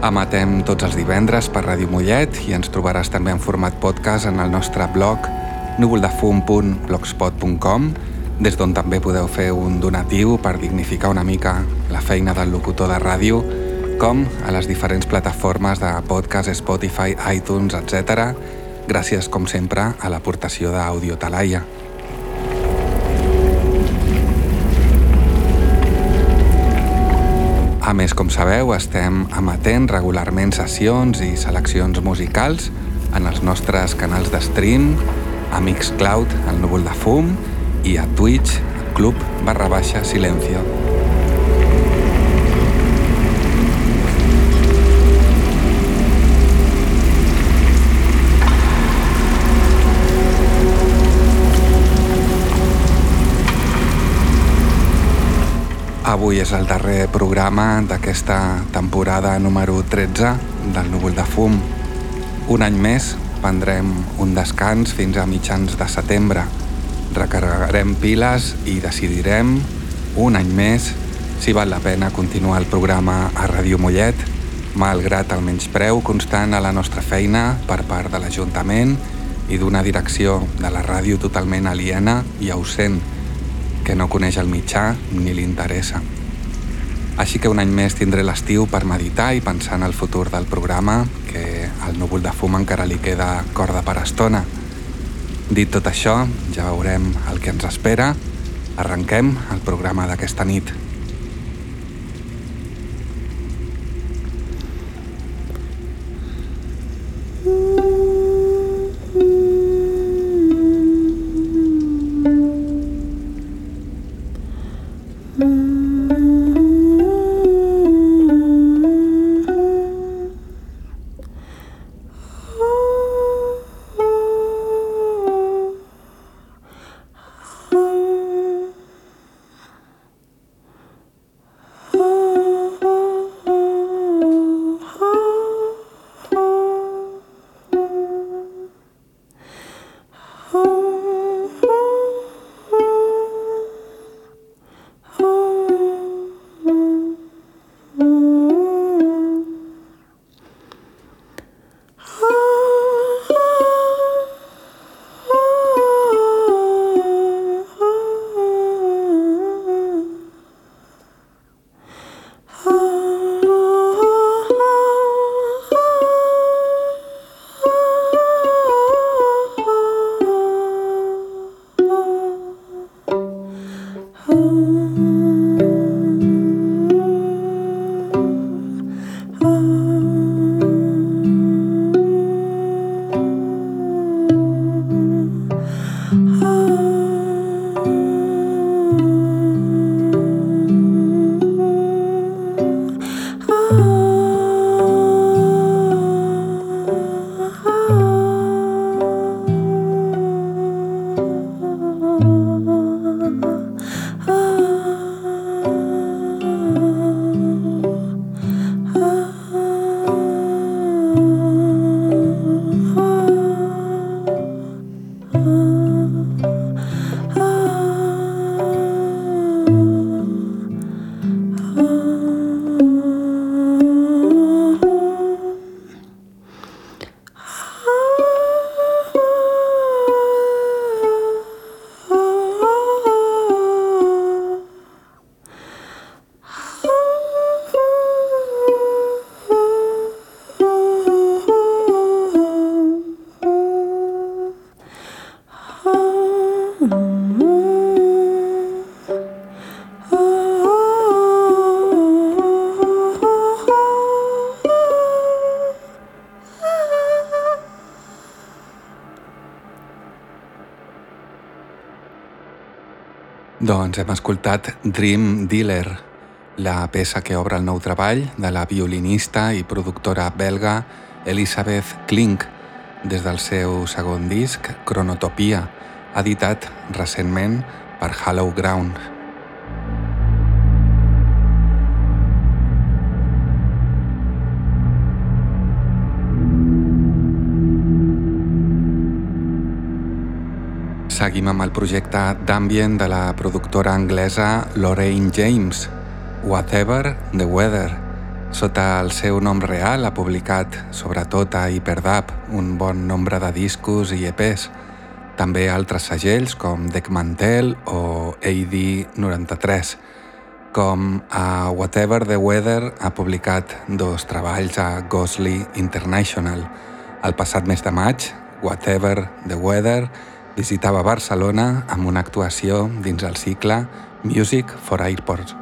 Emetem tots els divendres per Ràdio Mollet i ens trobaràs també en format podcast en el nostre blog núvoldefum.blogspot.com des d'on també podeu fer un donatiu per dignificar una mica la feina del locutor de ràdio com a les diferents plataformes de podcast, Spotify, iTunes, etc. Gràcies, com sempre, a l'aportació d'Audio Talaia. A més, com sabeu, estem emetent regularment sessions i seleccions musicals en els nostres canals de stream, a Mixcloud, el núvol de fum, i a Twitch, club barra baixa silencio. Avui és el darrer programa d'aquesta temporada número 13 del Núvol de Fum. Un any més prendrem un descans fins a mitjans de setembre. Recarregarem piles i decidirem, un any més, si val la pena continuar el programa a Ràdio Mollet, malgrat el menyspreu constant a la nostra feina per part de l'Ajuntament i d'una direcció de la ràdio totalment aliena i ausent, que no coneix el mitjà ni li interessa. Així que un any més tindré l'estiu per meditar i pensar en el futur del programa, que al núvol de fum encara li queda corda per estona. Dit tot això, ja veurem el que ens espera. Arrenquem el programa d'aquesta nit. Doncs hem escoltat Dream Dealer, la peça que obre el nou treball de la violinista i productora belga Elisabeth Klink des del seu segon disc, Cronotopia, editat recentment per Hollow Ground. Seguim amb el projecte d'ambient de la productora anglesa Lorraine James, Whatever the Weather. Sota el seu nom real ha publicat, sobretot a Hyperdub, un bon nombre de discos i EPs, també altres segells com Deckmantel o AD93. Com a Whatever the Weather ha publicat dos treballs a Ghostly International. El passat mes de maig, Whatever the Weather visitava Barcelona amb una actuació dins el cicle Music for Airports.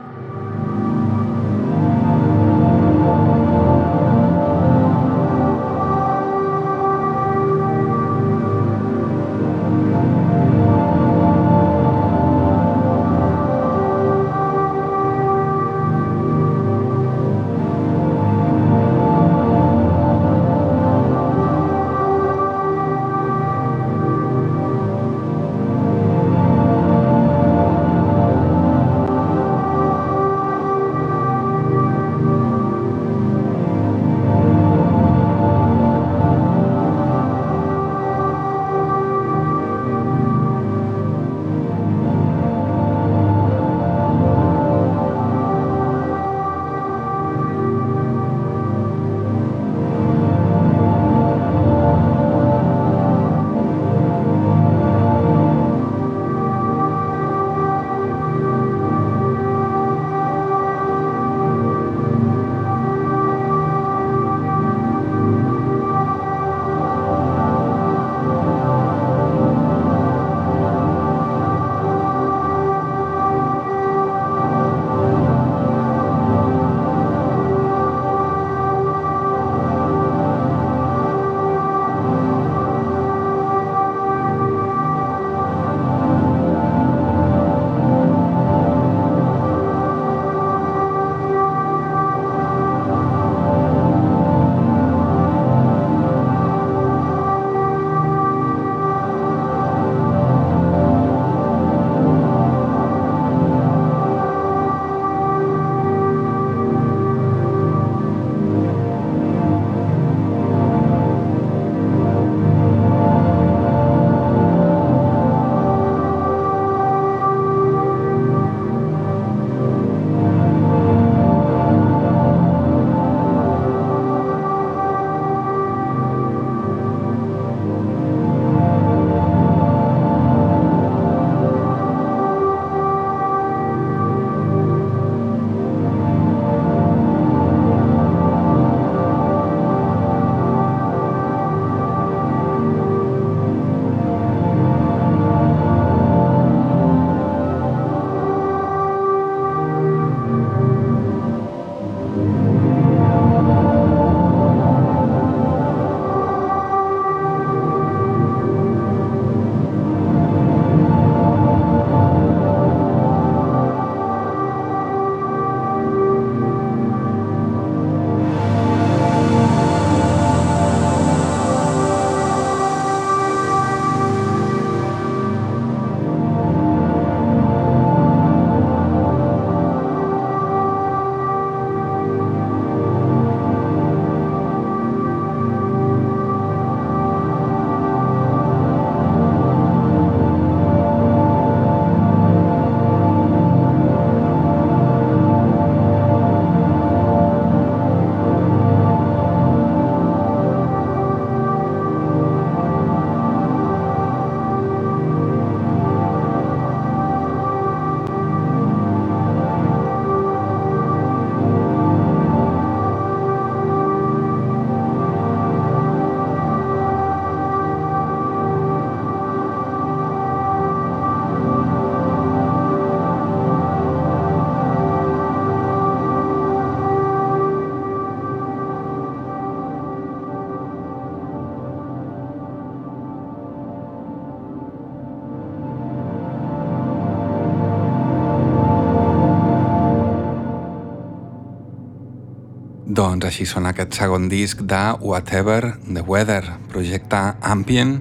Doncs així són aquest segon disc de Whatever the Weather, projecte ambient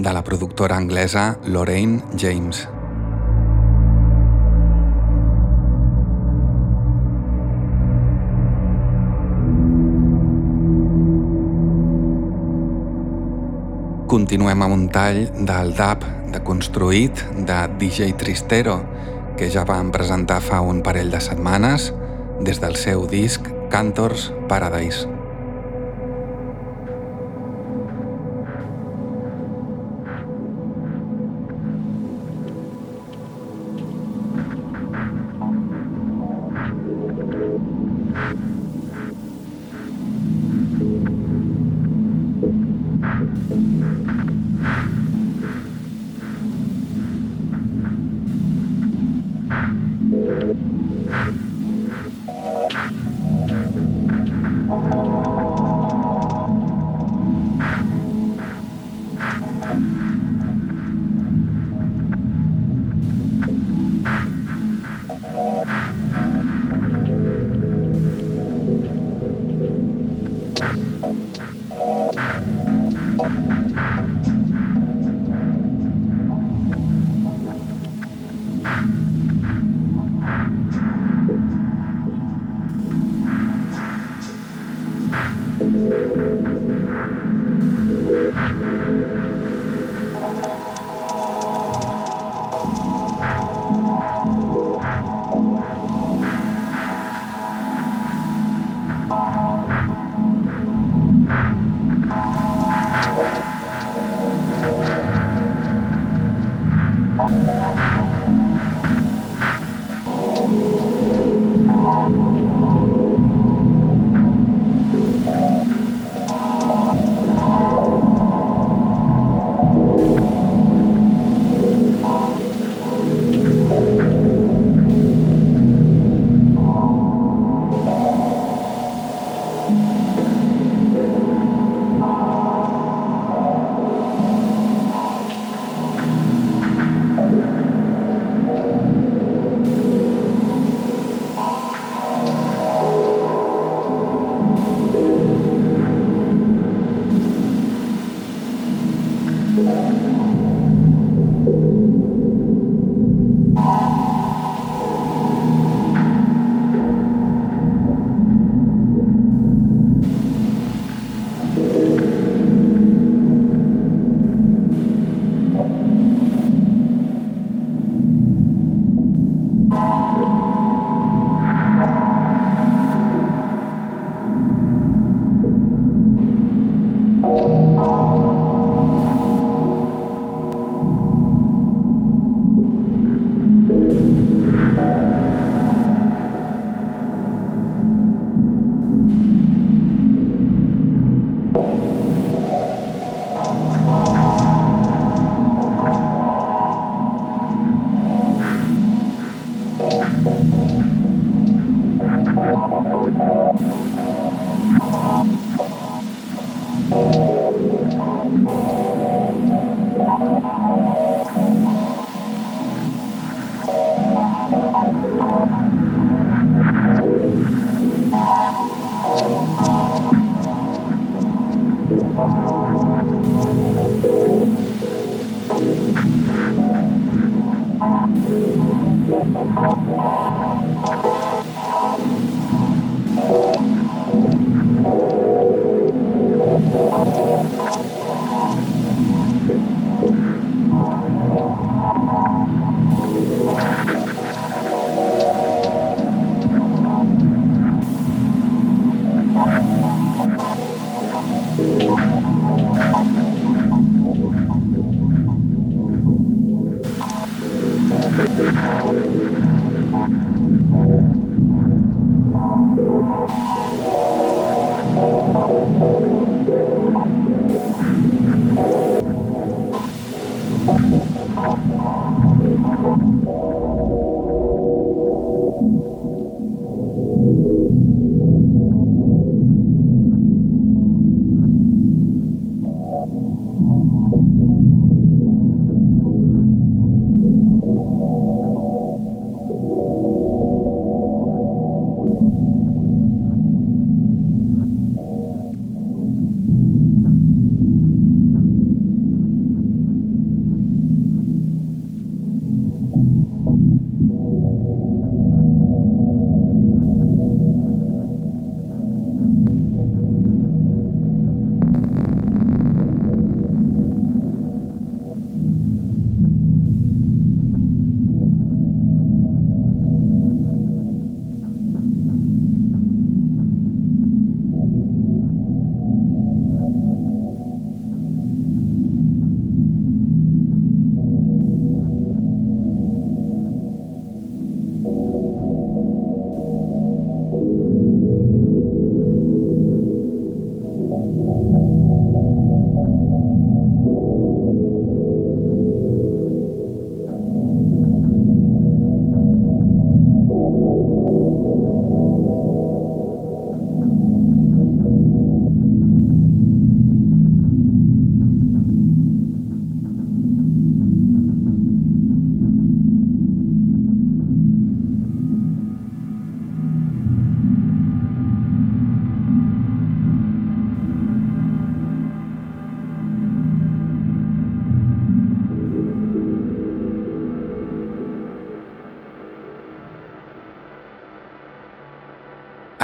de la productora anglesa Lorraine James. Continuem amb un tall del DAP de Construït de DJ Tristero, que ja vam presentar fa un parell de setmanes des del seu disc Cantors Paradise. time.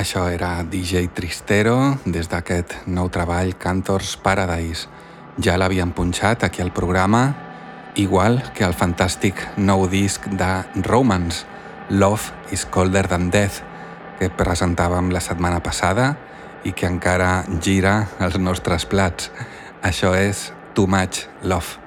Això era DJ Tristero des d'aquest nou treball Cantors Paradise. Ja l'havien punxat aquí al programa, igual que el fantàstic nou disc de Romance, Love is Colder Than Death, que presentàvem la setmana passada i que encara gira als nostres plats. Això és Too Much Love.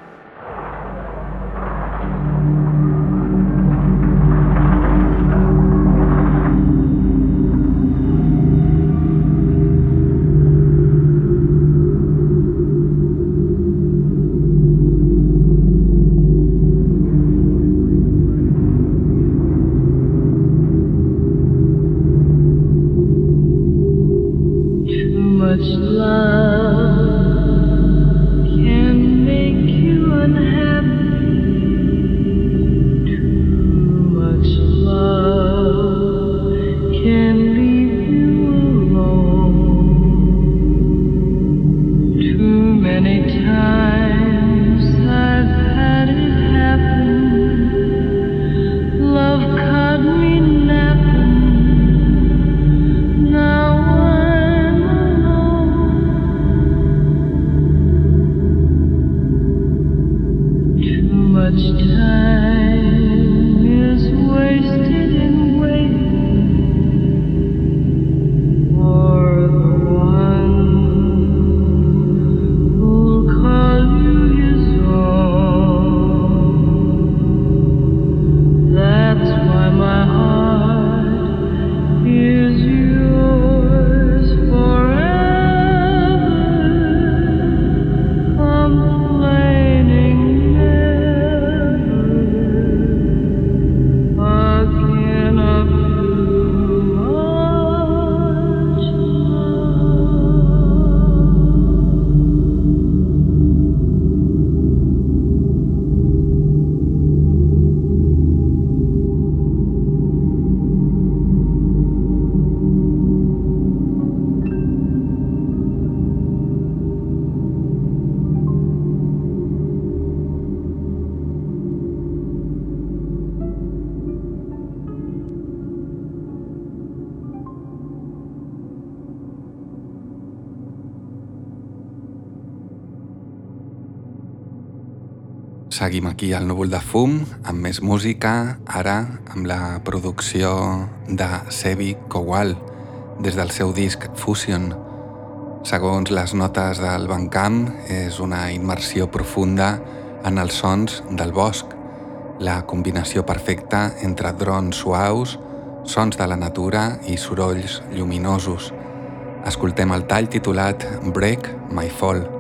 Aquí al núvol de fum, amb més música, ara amb la producció de Sebi Kowal, des del seu disc Fusion. Segons les notes del Bandcamp, és una immersió profunda en els sons del bosc, la combinació perfecta entre drons suaus, sons de la natura i sorolls lluminosos. Escoltem el tall titulat Break My Fall.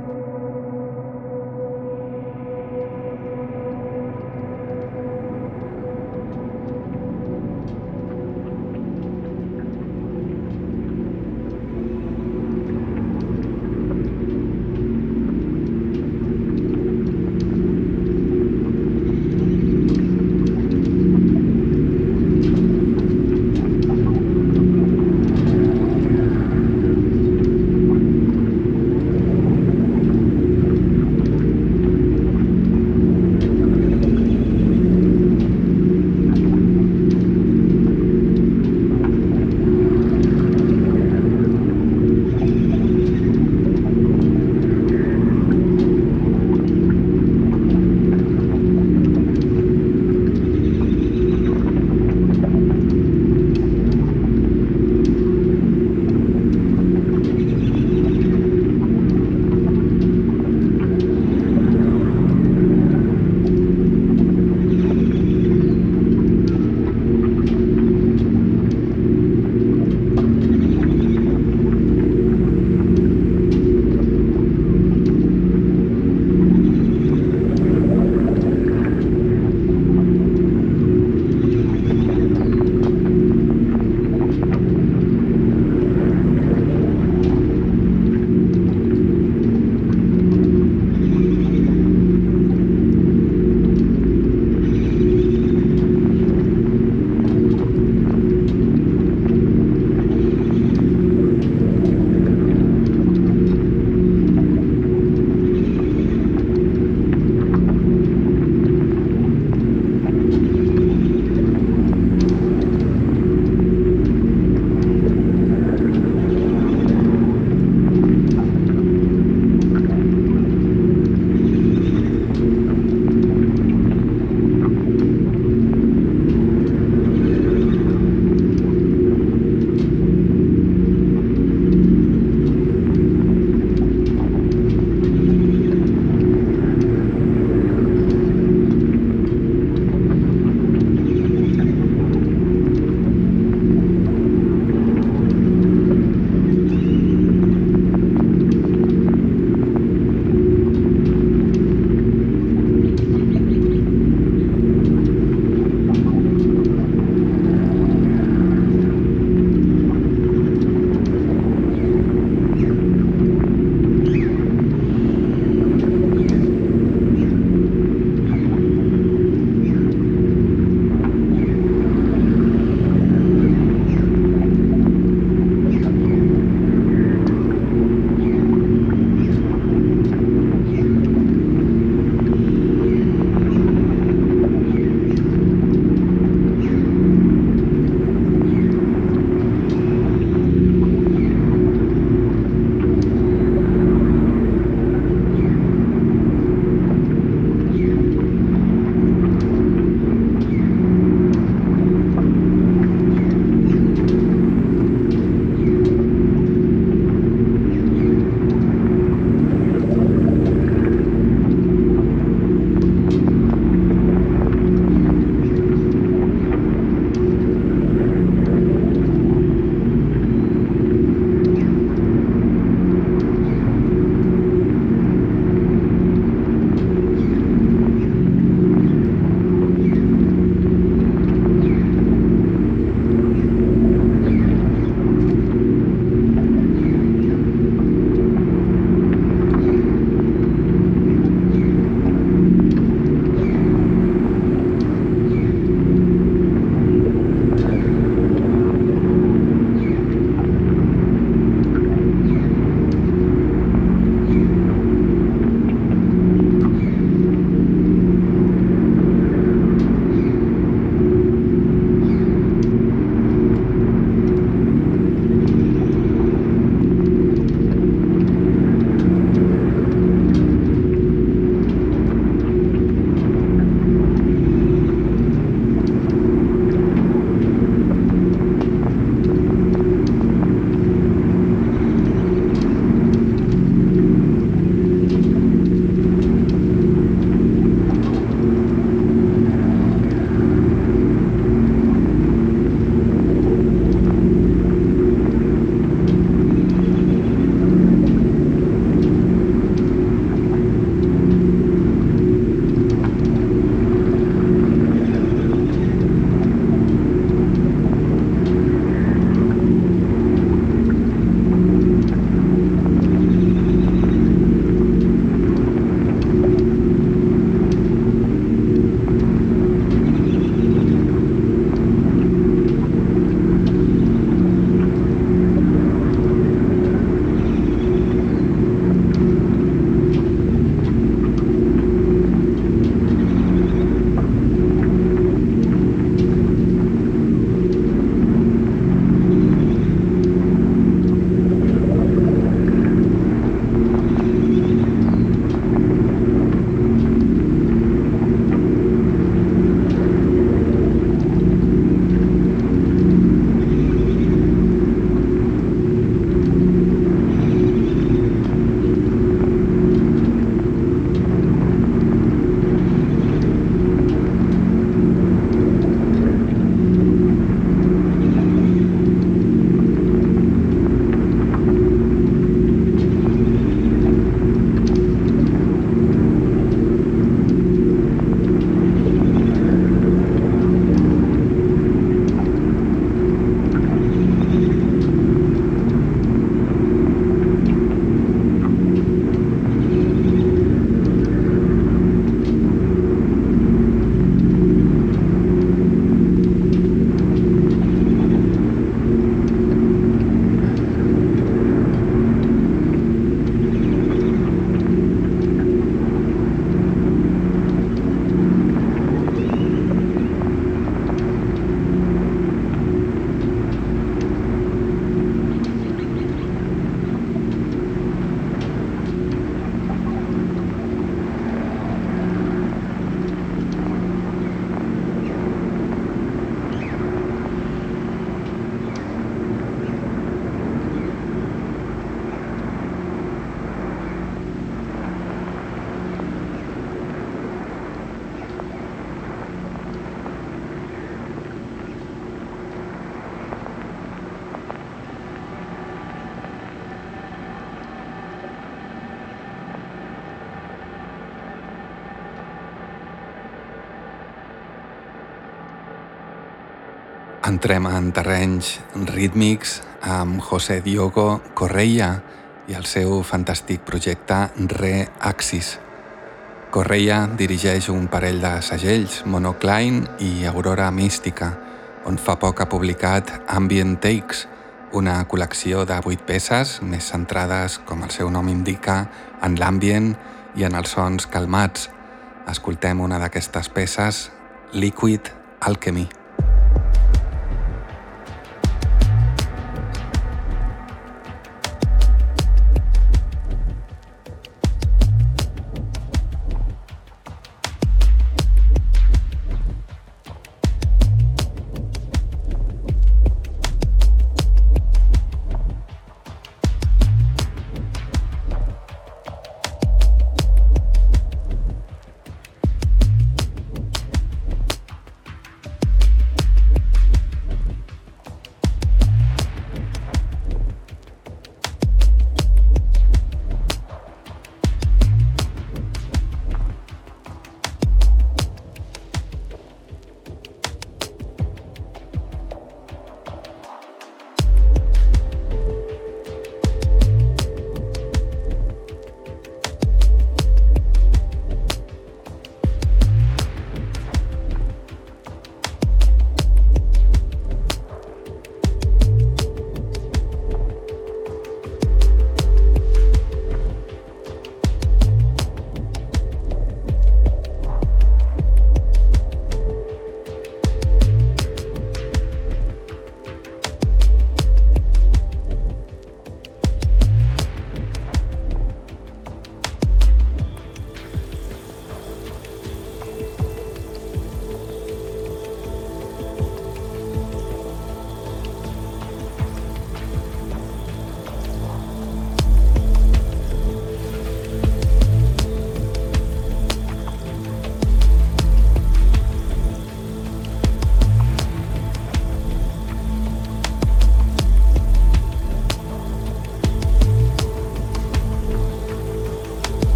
Entrem en terrenys rítmics amb José Diogo Correia i el seu fantàstic projecte Re-Axis. Correia dirigeix un parell de segells, Monocline i Aurora Mística, on fa poc ha publicat Ambient Takes, una col·lecció de vuit peces més centrades, com el seu nom indica, en l'ambient i en els sons calmats. Escoltem una d'aquestes peces, Liquid Alchemy.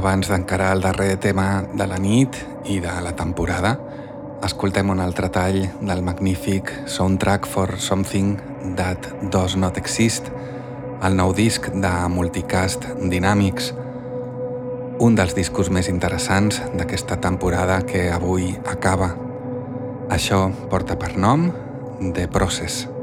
Abans d'encarar el darrer tema de la nit i de la temporada, escoltem un altre tall del magnífic Soundtrack for Something That Does Not Exist, el nou disc de Multicast Dynamics, un dels discos més interessants d'aquesta temporada que avui acaba. Això porta per nom The Process.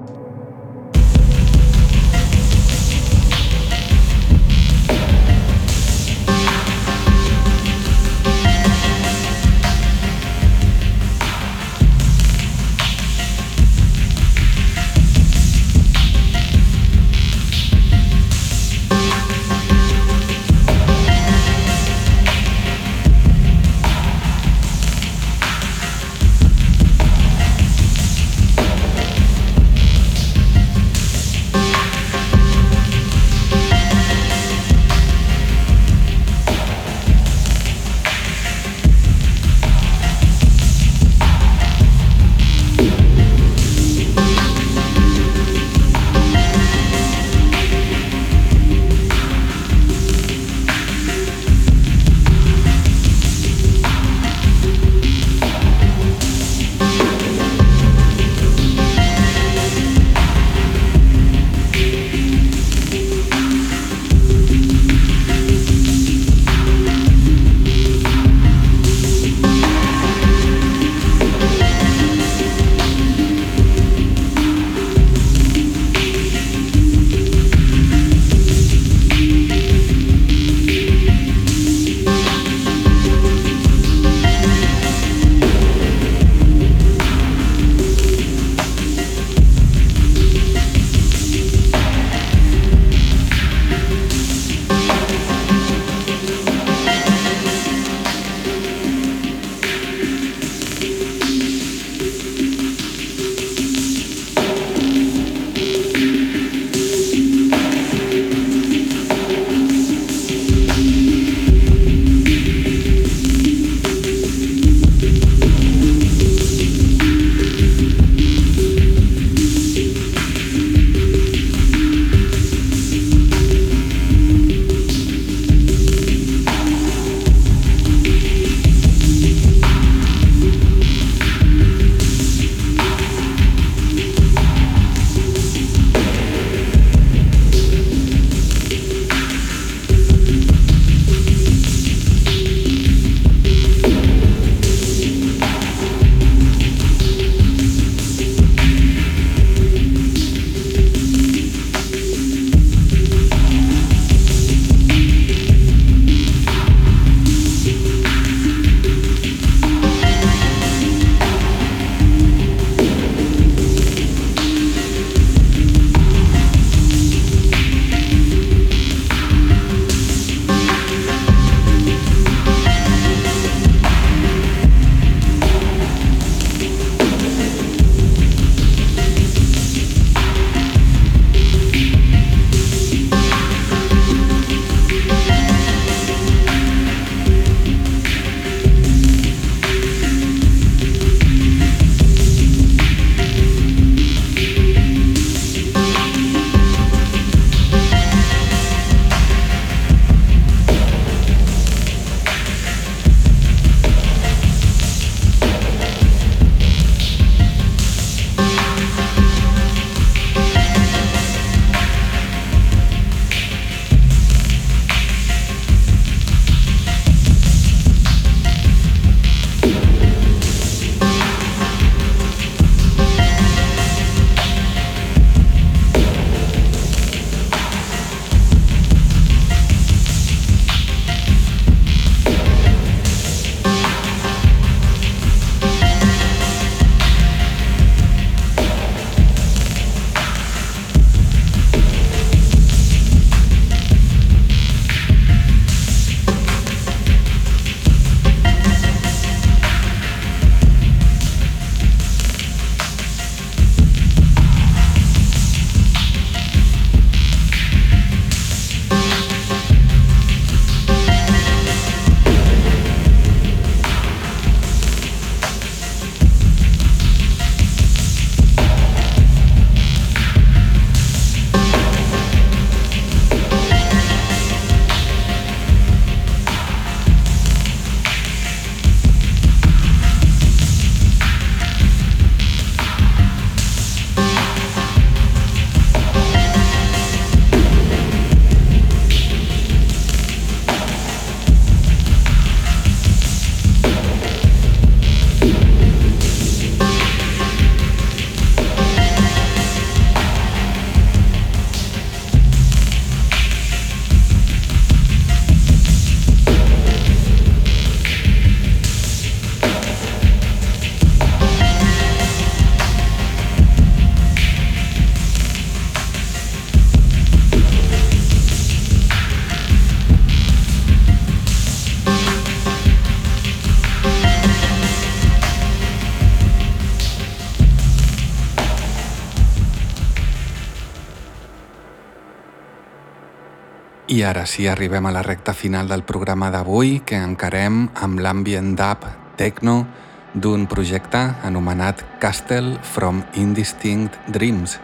Ara sí, arribem a la recta final del programa d'avui que encarem amb l'ambient dub techno d'un projecte anomenat Castle from Indistinct Dreams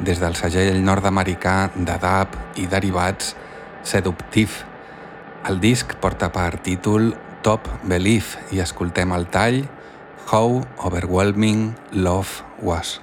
des del segell nord-americà de dub i derivats Seductive. El disc porta per títol Top Belief i escoltem el tall How Overwhelming Love Was.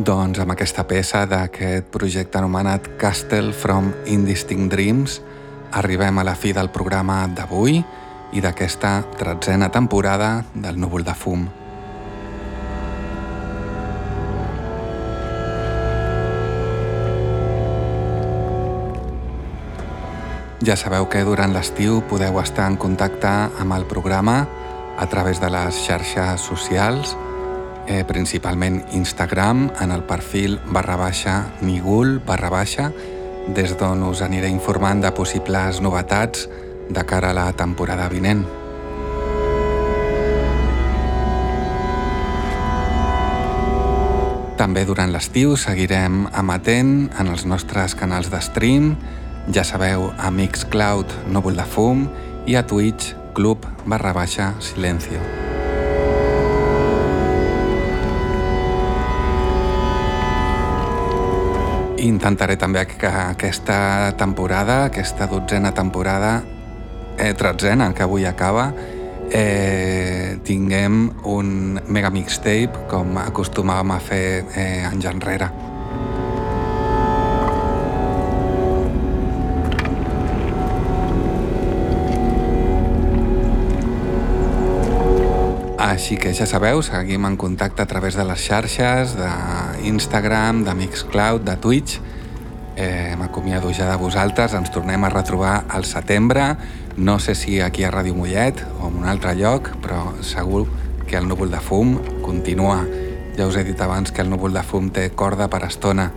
Doncs amb aquesta peça d'aquest projecte anomenat Castle from Indistinct Dreams arribem a la fi del programa d'avui i d'aquesta tretzena temporada del Núvol de Fum. Ja sabeu que durant l'estiu podeu estar en contacte amb el programa a través de les xarxes socials eh, principalment Instagram, en el perfil barra baixa nigul barra baixa, des d'on us aniré informant de possibles novetats de cara a la temporada vinent. També durant l'estiu seguirem amatent en els nostres canals de stream, ja sabeu, a Mixcloud Núvol de Fum i a Twitch Club barra baixa Silencio. Intentaré també que aquesta temporada, aquesta dotzena temporada, eh, tretzena, que avui acaba, eh, tinguem un mega mixtape com acostumàvem a fer eh, anys enrere. Així que ja sabeu, seguim en contacte a través de les xarxes, d'Instagram, de Mixcloud, de Twitch. Eh, M'acomiado ja de vosaltres, ens tornem a retrobar al setembre, no sé si aquí a Ràdio Mollet o en un altre lloc, però segur que el núvol de fum continua. Ja us he dit abans que el núvol de fum té corda per estona.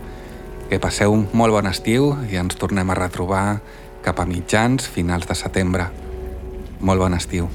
Que passeu un molt bon estiu i ens tornem a retrobar cap a mitjans, finals de setembre. Molt bon estiu.